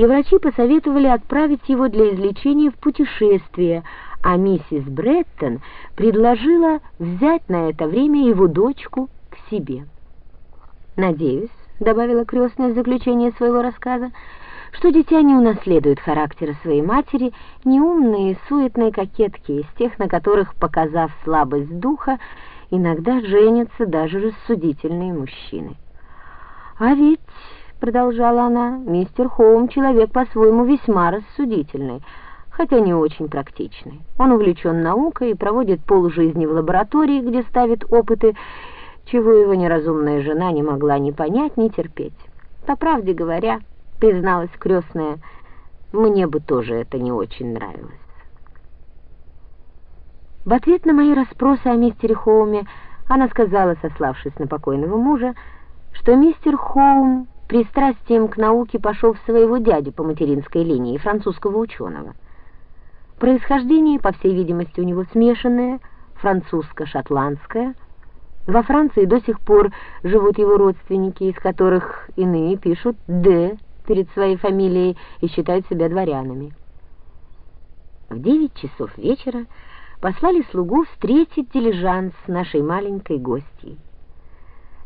и врачи посоветовали отправить его для излечения в путешествие, а миссис Бреттон предложила взять на это время его дочку к себе. «Надеюсь», — добавила крестная в заключение своего рассказа, что дитя не унаследует характера своей матери, неумные, суетные кокетки из тех, на которых, показав слабость духа, иногда женятся даже рассудительные мужчины. «А ведь...» — продолжала она, — «мистер Хоум человек по-своему весьма рассудительный, хотя не очень практичный. Он увлечен наукой и проводит полжизни в лаборатории, где ставит опыты, чего его неразумная жена не могла ни понять, ни терпеть. По правде говоря, призналась крестная, мне бы тоже это не очень нравилось. В ответ на мои расспросы о мистере Хоуме она сказала, сославшись на покойного мужа, что мистер Хоум пристрастием к науке пошел в своего дядю по материнской линии, французского ученого. Происхождение, по всей видимости, у него смешанное, французско-шотландское. Во Франции до сих пор живут его родственники, из которых иные пишут «Д» перед своей фамилией и считают себя дворянами. В девять часов вечера послали слугу встретить дилижанс нашей маленькой гостьей.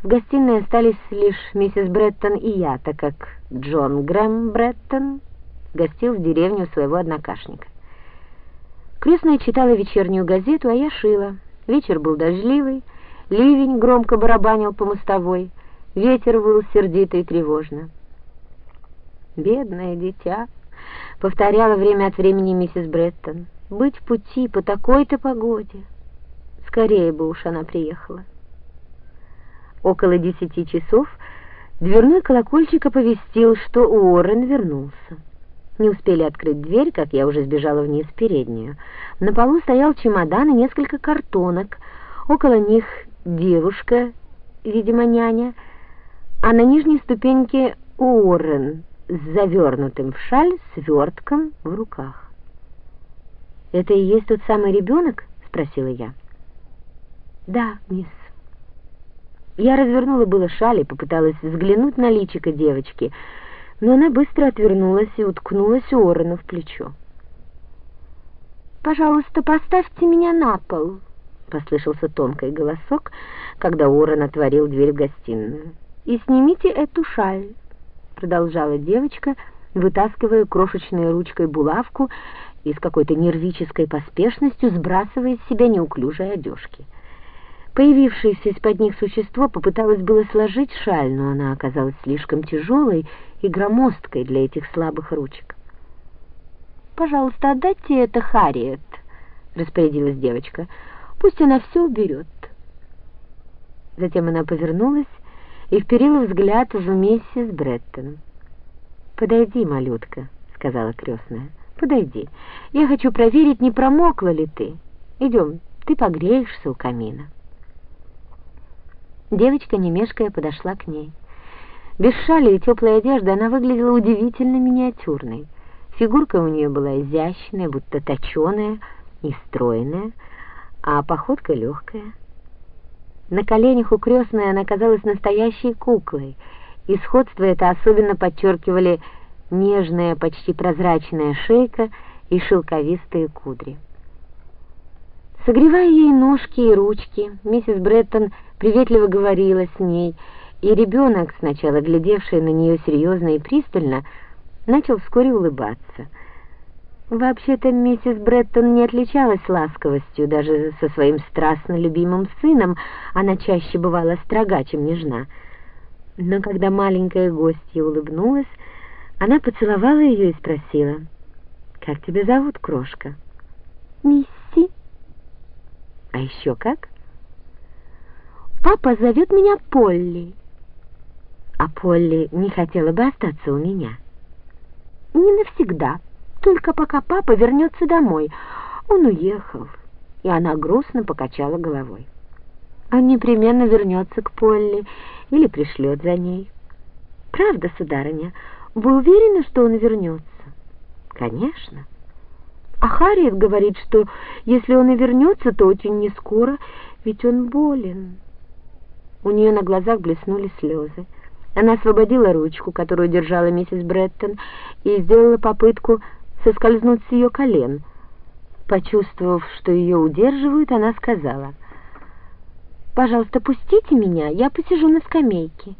В гостиной остались лишь миссис Бреттон и я, так как Джон Грэм Бреттон гостил в деревню своего однокашника. Крестная читала вечернюю газету, а я шила. Вечер был дождливый, ливень громко барабанил по мостовой, ветер выл сердито и тревожно. «Бедное дитя», — повторяла время от времени миссис Бреттон, — «быть в пути по такой-то погоде». Скорее бы уж она приехала. Около десяти часов дверной колокольчик оповестил, что Уоррен вернулся. Не успели открыть дверь, как я уже сбежала вниз в переднюю. На полу стоял чемодан и несколько картонок. Около них девушка, видимо, няня, а на нижней ступеньке Уоррен с завернутым в шаль свертком в руках. «Это и есть тот самый ребенок?» — спросила я. «Да, мисс». Я развернула было шаль и попыталась взглянуть на личико девочки, но она быстро отвернулась и уткнулась у Орена в плечо. «Пожалуйста, поставьте меня на пол», — послышался тонкий голосок, когда Орен отворил дверь в гостиную. «И снимите эту шаль», — продолжала девочка, вытаскивая крошечной ручкой булавку и с какой-то нервической поспешностью сбрасывая с себя неуклюжие одежки. Появившееся из-под них существо попыталось было сложить шаль, но она оказалась слишком тяжелой и громоздкой для этих слабых ручек. «Пожалуйста, отдайте это Харриет», — распорядилась девочка. «Пусть она все уберет». Затем она повернулась и вперила взгляд в миссис Бреттон. «Подойди, малютка», — сказала крестная. «Подойди. Я хочу проверить, не промокла ли ты. Идем, ты погреешься у камина». Девочка, не мешкая, подошла к ней. Без шали и теплой одежды она выглядела удивительно миниатюрной. Фигурка у нее была изящная, будто точеная и стройная, а походка легкая. На коленях у крестной она казалась настоящей куклой, и сходство это особенно подчеркивали нежная, почти прозрачная шейка и шелковистые кудри. Согревая ей ножки и ручки, миссис Бреттон приветливо говорила с ней, и ребенок, сначала глядевший на нее серьезно и пристально, начал вскоре улыбаться. Вообще-то миссис Бреттон не отличалась ласковостью, даже со своим страстно любимым сыном она чаще бывала строга, чем нежна. Но когда маленькая гостья улыбнулась, она поцеловала ее и спросила, «Как тебя зовут, крошка?» «Мисси». «А еще как?» Папа зовет меня Полли. А Полли не хотела бы остаться у меня. Не навсегда, только пока папа вернется домой. Он уехал, и она грустно покачала головой. Он непременно вернется к Полли или пришлет за ней. Правда, сударыня, вы уверены, что он вернется? Конечно. А Харриет говорит, что если он и вернется, то очень не скоро, ведь он болен. У нее на глазах блеснули слезы. Она освободила ручку, которую держала миссис Бреттон, и сделала попытку соскользнуть с ее колен. Почувствовав, что ее удерживают, она сказала, «Пожалуйста, пустите меня, я посижу на скамейке».